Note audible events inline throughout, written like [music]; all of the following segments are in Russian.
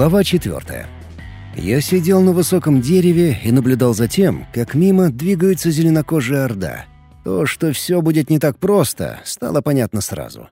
Глава четвертая. Я сидел на высоком дереве и наблюдал за тем, как мимо двигается зеленокожая орда. То, что все будет не так просто, стало понятно сразу.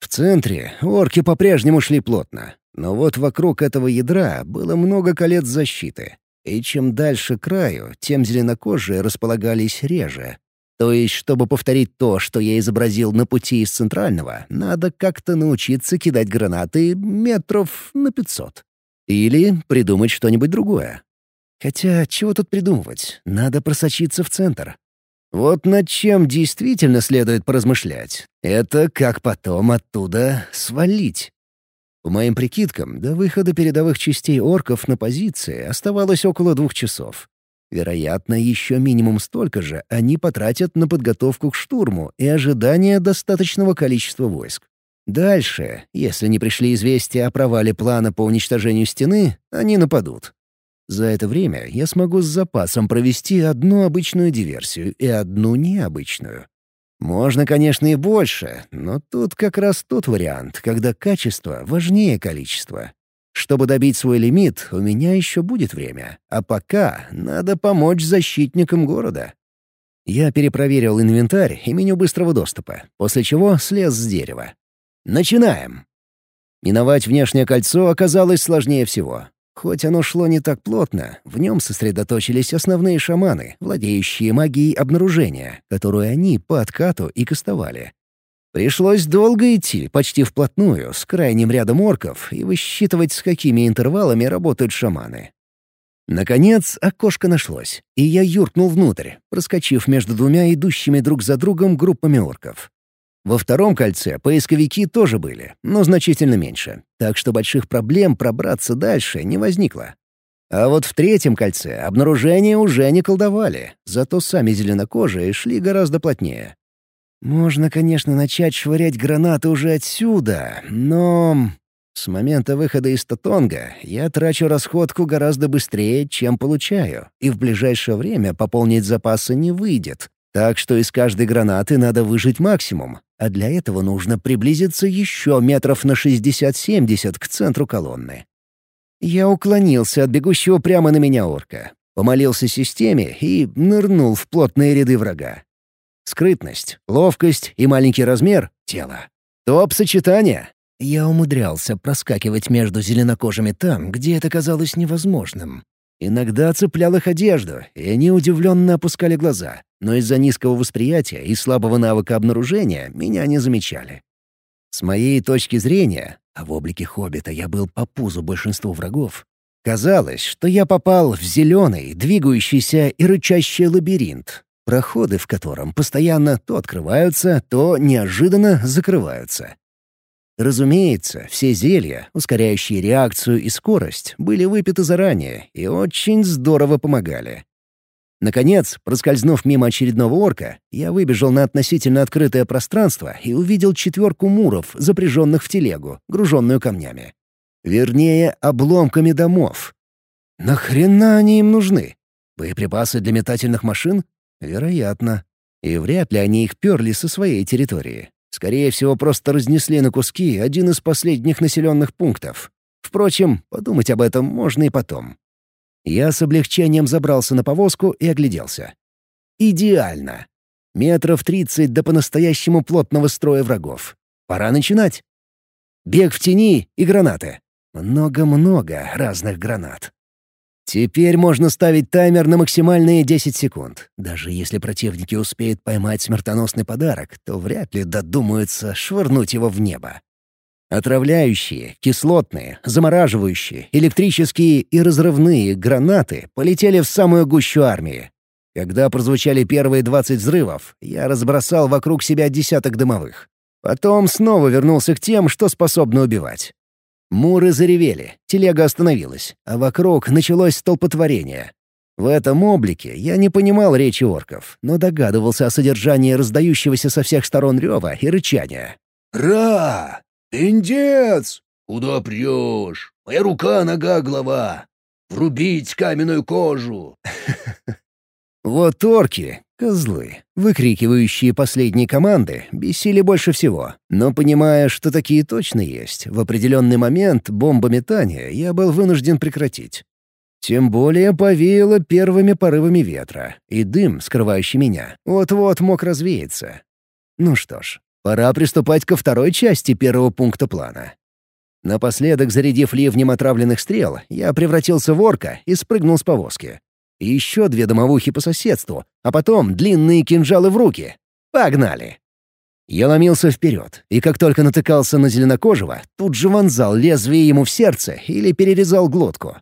В центре орки по-прежнему шли плотно, но вот вокруг этого ядра было много колец защиты. И чем дальше краю, тем зеленокожие располагались реже. То есть, чтобы повторить то, что я изобразил на пути из центрального, надо как-то научиться кидать гранаты метров на пятьсот. Или придумать что-нибудь другое. Хотя, чего тут придумывать? Надо просочиться в центр. Вот над чем действительно следует поразмышлять. Это как потом оттуда свалить. По моим прикидкам, до выхода передовых частей орков на позиции оставалось около двух часов. Вероятно, еще минимум столько же они потратят на подготовку к штурму и ожидание достаточного количества войск. Дальше, если не пришли известия о провале плана по уничтожению стены, они нападут. За это время я смогу с запасом провести одну обычную диверсию и одну необычную. Можно, конечно, и больше, но тут как раз тот вариант, когда качество важнее количества. Чтобы добить свой лимит, у меня еще будет время, а пока надо помочь защитникам города. Я перепроверил инвентарь и меню быстрого доступа, после чего слез с дерева. Начинаем. Миновать внешнее кольцо оказалось сложнее всего. Хоть оно шло не так плотно, в нем сосредоточились основные шаманы, владеющие магией обнаружения, которую они по откату и кастовали. Пришлось долго идти, почти вплотную, с крайним рядом орков, и высчитывать, с какими интервалами работают шаманы. Наконец, окошко нашлось, и я юркнул внутрь, проскочив между двумя идущими друг за другом группами орков. Во втором кольце поисковики тоже были, но значительно меньше, так что больших проблем пробраться дальше не возникло. А вот в третьем кольце обнаружение уже не колдовали, зато сами зеленокожие шли гораздо плотнее. Можно, конечно, начать швырять гранаты уже отсюда, но... С момента выхода из Татонга я трачу расходку гораздо быстрее, чем получаю, и в ближайшее время пополнить запасы не выйдет. Так что из каждой гранаты надо выжить максимум, а для этого нужно приблизиться еще метров на 60-70 к центру колонны. Я уклонился от бегущего прямо на меня орка, помолился системе и нырнул в плотные ряды врага. Скрытность, ловкость и маленький размер — тело. Топ-сочетание. Я умудрялся проскакивать между зеленокожими там, где это казалось невозможным. Иногда цеплял их одежду, и они удивленно опускали глаза, но из-за низкого восприятия и слабого навыка обнаружения меня не замечали. С моей точки зрения, а в облике хоббита я был по пузу большинству врагов, казалось, что я попал в зеленый, двигающийся и рычащий лабиринт, проходы в котором постоянно то открываются, то неожиданно закрываются. Разумеется, все зелья, ускоряющие реакцию и скорость, были выпиты заранее и очень здорово помогали. Наконец, проскользнув мимо очередного орка, я выбежал на относительно открытое пространство и увидел четверку муров, запряженных в телегу, груженную камнями. Вернее, обломками домов. Нахрена они им нужны? Боеприпасы для метательных машин? Вероятно. И вряд ли они их перли со своей территории. Скорее всего, просто разнесли на куски один из последних населенных пунктов. Впрочем, подумать об этом можно и потом. Я с облегчением забрался на повозку и огляделся. Идеально. Метров тридцать до по-настоящему плотного строя врагов. Пора начинать. Бег в тени и гранаты. Много-много разных гранат. Теперь можно ставить таймер на максимальные 10 секунд. Даже если противники успеют поймать смертоносный подарок, то вряд ли додумаются швырнуть его в небо. Отравляющие, кислотные, замораживающие, электрические и разрывные гранаты полетели в самую гущу армии. Когда прозвучали первые 20 взрывов, я разбросал вокруг себя десяток дымовых. Потом снова вернулся к тем, что способны убивать. Муры заревели, телега остановилась, а вокруг началось столпотворение. В этом облике я не понимал речи орков, но догадывался о содержании раздающегося со всех сторон рева и рычания. «Ра! Индец! Куда прешь? Моя рука, нога, голова! Врубить каменную кожу!» [laughs] Вот орки, Козлы, выкрикивающие последние команды, бесили больше всего. Но понимая, что такие точно есть, в определенный момент бомбометания я был вынужден прекратить. Тем более повеяло первыми порывами ветра, и дым, скрывающий меня, вот-вот мог развеяться. Ну что ж, пора приступать ко второй части первого пункта плана. Напоследок, зарядив ливнем отравленных стрел, я превратился в орка и спрыгнул с повозки. И еще две домовухи по соседству, а потом длинные кинжалы в руки. Погнали! Я ломился вперед, и как только натыкался на зеленокожего, тут же вонзал лезвие ему в сердце или перерезал глотку.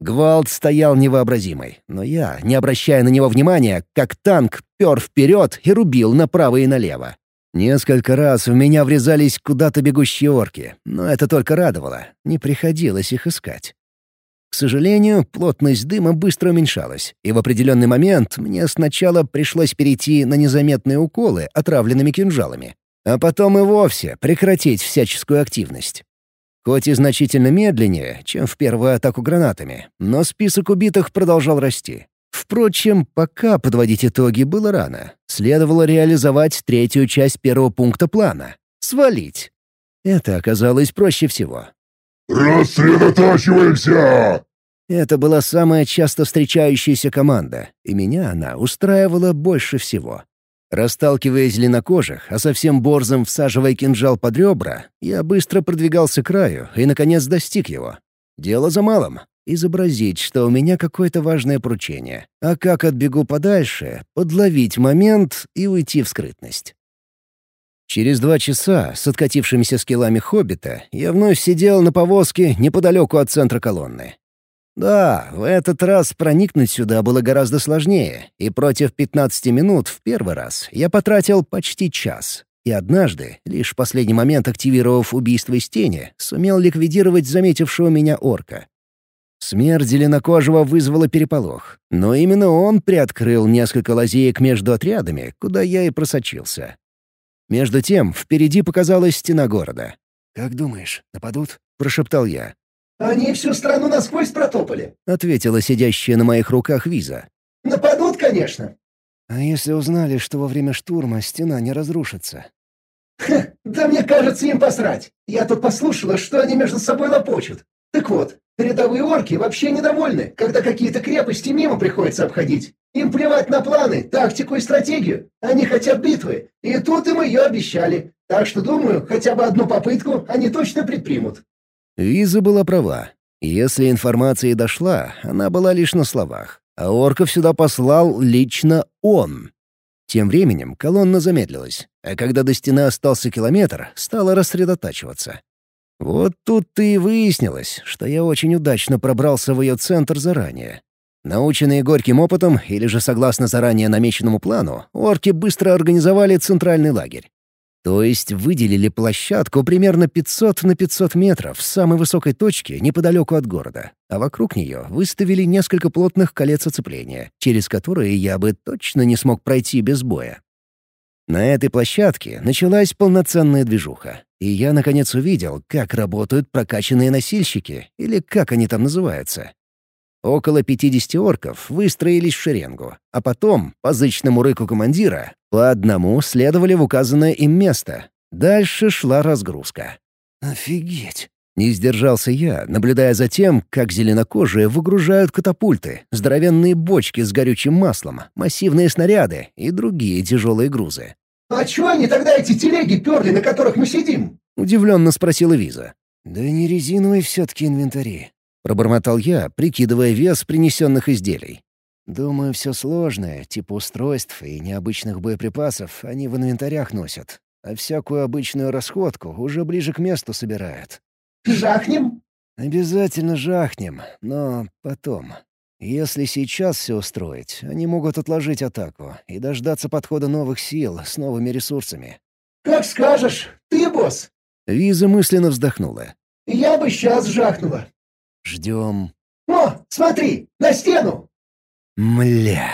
Гвалт стоял невообразимый, но я, не обращая на него внимания, как танк, пер вперед и рубил направо и налево. Несколько раз в меня врезались куда-то бегущие орки, но это только радовало, не приходилось их искать. К сожалению, плотность дыма быстро уменьшалась, и в определенный момент мне сначала пришлось перейти на незаметные уколы отравленными кинжалами, а потом и вовсе прекратить всяческую активность. Хоть и значительно медленнее, чем в первую атаку гранатами, но список убитых продолжал расти. Впрочем, пока подводить итоги было рано. Следовало реализовать третью часть первого пункта плана — свалить. Это оказалось проще всего. «Рассредотачиваемся!» Это была самая часто встречающаяся команда, и меня она устраивала больше всего. Расталкивая зеленокожих, а совсем борзым всаживая кинжал под ребра, я быстро продвигался к краю и, наконец, достиг его. Дело за малым — изобразить, что у меня какое-то важное поручение, а как отбегу подальше, подловить момент и уйти в скрытность. Через два часа с откатившимися скиллами хоббита я вновь сидел на повозке неподалеку от центра колонны. Да, в этот раз проникнуть сюда было гораздо сложнее, и против 15 минут в первый раз я потратил почти час. И однажды, лишь в последний момент активировав убийство из тени, сумел ликвидировать заметившего меня орка. Смерть зеленокожего вызвала переполох, но именно он приоткрыл несколько лазеек между отрядами, куда я и просочился. Между тем, впереди показалась стена города. «Как думаешь, нападут?» — прошептал я. «Они всю страну насквозь протопали», — ответила сидящая на моих руках виза. «Нападут, конечно». «А если узнали, что во время штурма стена не разрушится?» «Ха, да мне кажется, им посрать. Я тут послушала, что они между собой лопочут. Так вот, рядовые орки вообще недовольны, когда какие-то крепости мимо приходится обходить. Им плевать на планы, тактику и стратегию. Они хотят битвы, и тут им ее обещали. Так что, думаю, хотя бы одну попытку они точно предпримут». Виза была права. Если информация и дошла, она была лишь на словах. А орков сюда послал лично он. Тем временем колонна замедлилась, а когда до стены остался километр, стала рассредотачиваться. Вот тут-то и выяснилось, что я очень удачно пробрался в ее центр заранее. Наученные горьким опытом, или же согласно заранее намеченному плану, орки быстро организовали центральный лагерь. То есть выделили площадку примерно 500 на 500 метров с самой высокой точки неподалеку от города, а вокруг нее выставили несколько плотных колец оцепления, через которые я бы точно не смог пройти без боя. На этой площадке началась полноценная движуха, и я наконец увидел, как работают прокачанные носильщики, или как они там называются. Около 50 орков выстроились в шеренгу, а потом, по зычному рыку командира, по одному следовали в указанное им место. Дальше шла разгрузка. «Офигеть!» — не сдержался я, наблюдая за тем, как зеленокожие выгружают катапульты, здоровенные бочки с горючим маслом, массивные снаряды и другие тяжелые грузы. «А чего они тогда эти телеги перли, на которых мы сидим?» — удивленно спросила Виза. «Да не резиновые все-таки инвентари», Пробормотал я, прикидывая вес принесенных изделий. Думаю, все сложное, типа устройств и необычных боеприпасов, они в инвентарях носят, а всякую обычную расходку уже ближе к месту собирают. «Жахнем?» «Обязательно жахнем, но потом. Если сейчас все устроить, они могут отложить атаку и дождаться подхода новых сил с новыми ресурсами». «Как скажешь. Ты босс». Виза мысленно вздохнула. «Я бы сейчас жахнула. Ждем. «О, смотри, на стену!» Мля.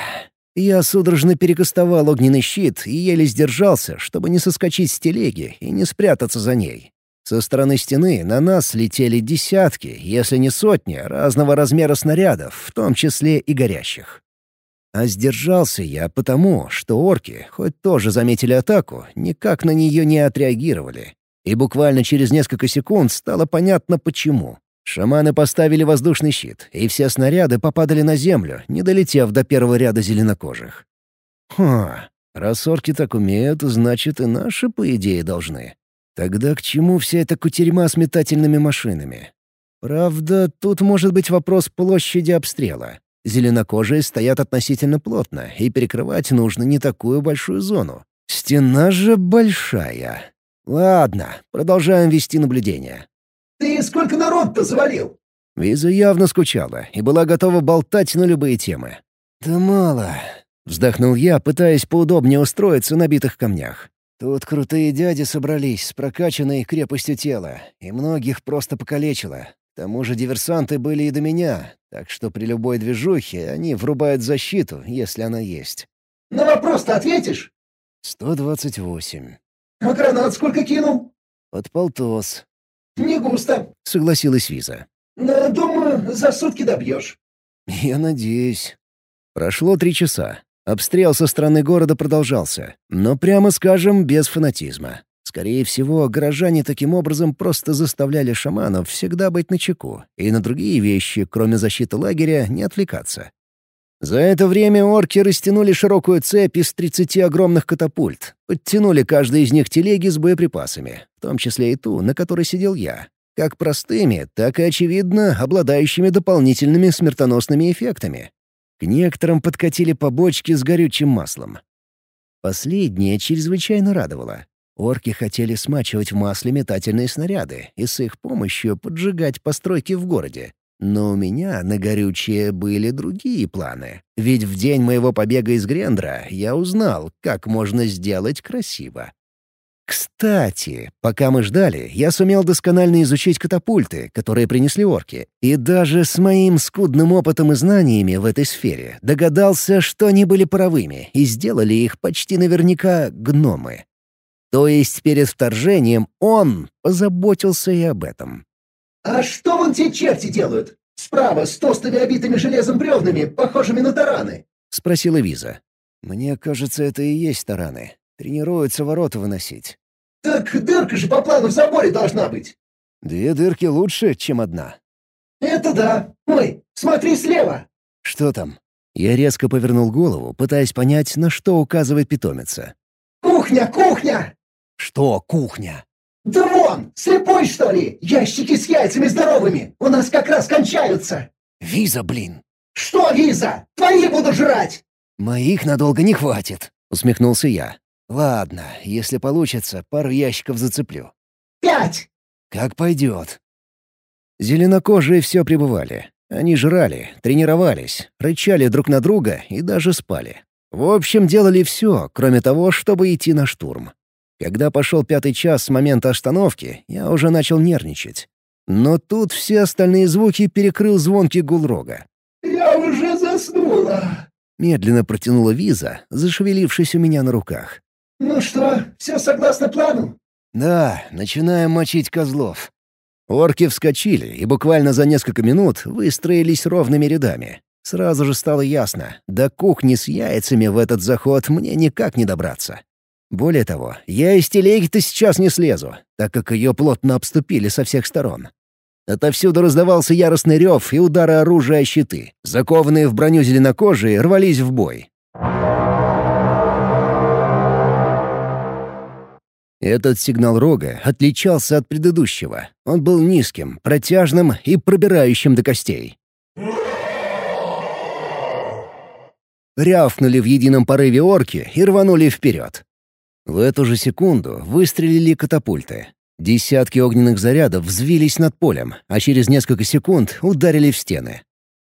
Я судорожно перекастовал огненный щит и еле сдержался, чтобы не соскочить с телеги и не спрятаться за ней. Со стороны стены на нас летели десятки, если не сотни, разного размера снарядов, в том числе и горящих. А сдержался я потому, что орки, хоть тоже заметили атаку, никак на нее не отреагировали. И буквально через несколько секунд стало понятно почему. Шаманы поставили воздушный щит, и все снаряды попадали на землю, не долетев до первого ряда зеленокожих. Ха, раз орки так умеют, значит и наши, по идее, должны. Тогда к чему вся эта кутерьма с метательными машинами? Правда, тут может быть вопрос площади обстрела. Зеленокожие стоят относительно плотно, и перекрывать нужно не такую большую зону. Стена же большая. Ладно, продолжаем вести наблюдение. «Ты сколько народ-то завалил?» Виза явно скучала и была готова болтать на любые темы. «Да мало», — вздохнул я, пытаясь поудобнее устроиться на битых камнях. «Тут крутые дяди собрались с прокачанной крепостью тела, и многих просто покалечило. К тому же диверсанты были и до меня, так что при любой движухе они врубают защиту, если она есть». «На вопрос-то ответишь?» «Сто двадцать восемь». «А гранат сколько кинул?» «Под полтос», «Не густо», — согласилась Виза. «Но, думаю, за сутки добьешь». «Я надеюсь». Прошло три часа. Обстрел со стороны города продолжался, но, прямо скажем, без фанатизма. Скорее всего, горожане таким образом просто заставляли шаманов всегда быть начеку и на другие вещи, кроме защиты лагеря, не отвлекаться. За это время орки растянули широкую цепь из 30 огромных катапульт, подтянули каждый из них телеги с боеприпасами, в том числе и ту, на которой сидел я, как простыми, так и, очевидно, обладающими дополнительными смертоносными эффектами. К некоторым подкатили побочки с горючим маслом. Последнее чрезвычайно радовало. Орки хотели смачивать в масле метательные снаряды и с их помощью поджигать постройки в городе, но у меня на горючее были другие планы. Ведь в день моего побега из Грендра я узнал, как можно сделать красиво. Кстати, пока мы ждали, я сумел досконально изучить катапульты, которые принесли орки, и даже с моим скудным опытом и знаниями в этой сфере догадался, что они были паровыми, и сделали их почти наверняка гномы. То есть перед вторжением он позаботился и об этом. «А что вон те черти делают? Справа, с толстыми обитыми железом бревнами, похожими на тараны?» — спросила Виза. «Мне кажется, это и есть тараны. Тренируются ворота выносить». «Так дырка же по плану в заборе должна быть». «Две дырки лучше, чем одна». «Это да. Ой, смотри слева». «Что там?» Я резко повернул голову, пытаясь понять, на что указывает питомица. «Кухня, кухня!» «Что кухня?» «Да вон! Слепой, что ли? Ящики с яйцами здоровыми! У нас как раз кончаются!» «Виза, блин!» «Что виза? Твои буду жрать!» «Моих надолго не хватит», — усмехнулся я. «Ладно, если получится, пару ящиков зацеплю». «Пять!» «Как пойдет». Зеленокожие все пребывали. Они жрали, тренировались, рычали друг на друга и даже спали. В общем, делали все, кроме того, чтобы идти на штурм. Когда пошел пятый час с момента остановки, я уже начал нервничать. Но тут все остальные звуки перекрыл звонкий гул рога. «Я уже заснула!» Медленно протянула виза, зашевелившись у меня на руках. «Ну что, все согласно плану?» «Да, начинаем мочить козлов». Орки вскочили и буквально за несколько минут выстроились ровными рядами. Сразу же стало ясно, до кухни с яйцами в этот заход мне никак не добраться. Более того, я из телеги-то сейчас не слезу, так как ее плотно обступили со всех сторон. Отовсюду раздавался яростный рев и удары оружия о щиты. Закованные в броню зеленокожие рвались в бой. Этот сигнал рога отличался от предыдущего. Он был низким, протяжным и пробирающим до костей. Рявкнули в едином порыве орки и рванули вперед. В эту же секунду выстрелили катапульты. Десятки огненных зарядов взвились над полем, а через несколько секунд ударили в стены.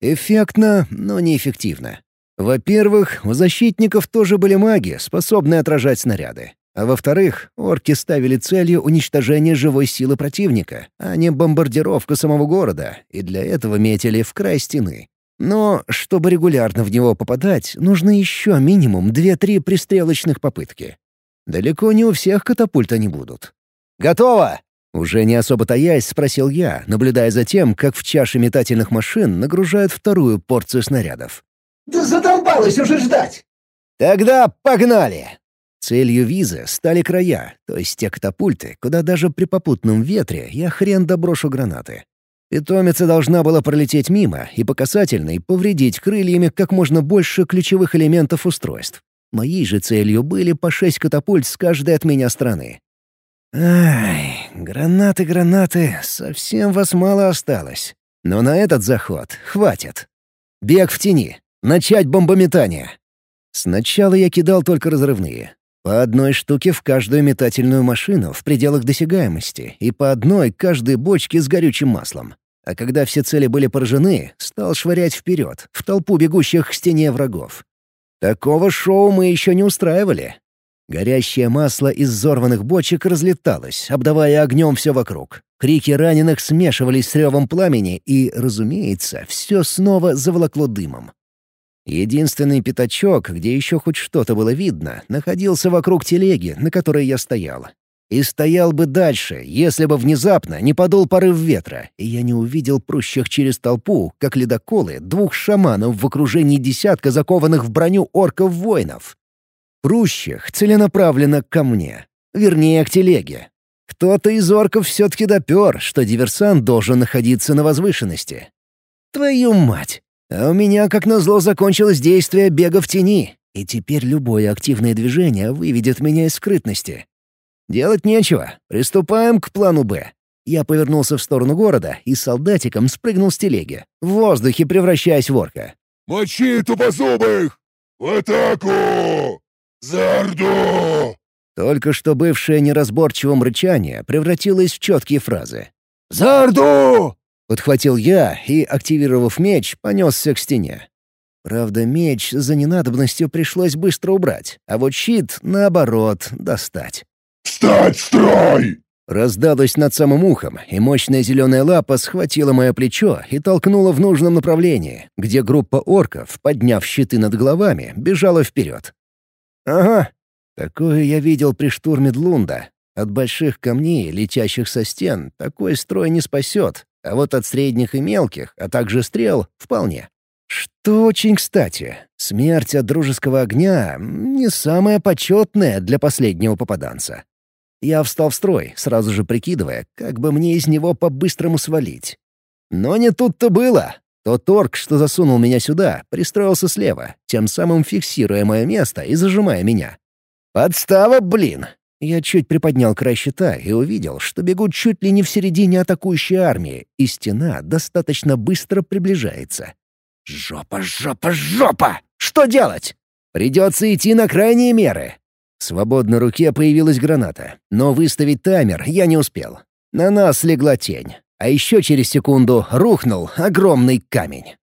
Эффектно, но неэффективно. Во-первых, у защитников тоже были маги, способные отражать снаряды. А во-вторых, орки ставили целью уничтожение живой силы противника, а не бомбардировка самого города, и для этого метили в край стены. Но, чтобы регулярно в него попадать, нужно еще минимум 2-3 пристрелочных попытки. Далеко не у всех катапульт они будут. «Готово!» Уже не особо таясь, спросил я, наблюдая за тем, как в чаше метательных машин нагружают вторую порцию снарядов. Да задолбалась уже ждать!» «Тогда погнали!» Целью визы стали края, то есть те катапульты, куда даже при попутном ветре я хрен доброшу гранаты. Питомица должна была пролететь мимо и по касательной повредить крыльями как можно больше ключевых элементов устройств. Моей же целью были по шесть катапульт с каждой от меня стороны. Ай, гранаты, гранаты, совсем вас мало осталось. Но на этот заход хватит. Бег в тени. Начать бомбометание. Сначала я кидал только разрывные. По одной штуке в каждую метательную машину в пределах досягаемости и по одной каждой бочке с горючим маслом. А когда все цели были поражены, стал швырять вперед, в толпу бегущих к стене врагов. Такого шоу мы еще не устраивали. Горящее масло из взорванных бочек разлеталось, обдавая огнем все вокруг. Крики раненых смешивались с ревом пламени, и, разумеется, все снова заволокло дымом. Единственный пятачок, где еще хоть что-то было видно, находился вокруг телеги, на которой я стоял. И стоял бы дальше, если бы внезапно не подул порыв ветра, и я не увидел прущих через толпу, как ледоколы, двух шаманов в окружении десятка закованных в броню орков-воинов. Прущих целенаправленно ко мне. Вернее, к телеге. Кто-то из орков все-таки допер, что диверсант должен находиться на возвышенности. Твою мать! А у меня, как назло, закончилось действие бега в тени, и теперь любое активное движение выведет меня из скрытности. Делать нечего. Приступаем к плану «Б». Я повернулся в сторону города и солдатиком спрыгнул с телеги, в воздухе превращаясь в орка. «Мочи тупозубых! В атаку! За Орду!» Только что бывшее неразборчивым рычание превратилось в четкие фразы. «За Орду!» — подхватил я и, активировав меч, понесся к стене. Правда, меч за ненадобностью пришлось быстро убрать, а вот щит, наоборот, достать. «Встать в строй!» Раздалось над самым ухом, и мощная зеленая лапа схватила мое плечо и толкнула в нужном направлении, где группа орков, подняв щиты над головами, бежала вперед. «Ага, такое я видел при штурме Длунда. От больших камней, летящих со стен, такой строй не спасет, а вот от средних и мелких, а также стрел — вполне. Что очень кстати, смерть от дружеского огня — не самая почетная для последнего попаданца. Я встал в строй, сразу же прикидывая, как бы мне из него по-быстрому свалить. Но не тут-то было. Тот орк, что засунул меня сюда, пристроился слева, тем самым фиксируя мое место и зажимая меня. «Подстава, блин!» Я чуть приподнял край щита и увидел, что бегу чуть ли не в середине атакующей армии, и стена достаточно быстро приближается. «Жопа, жопа, жопа! Что делать? Придется идти на крайние меры!» В свободной руке появилась граната, но выставить таймер я не успел. На нас легла тень, а еще через секунду рухнул огромный камень.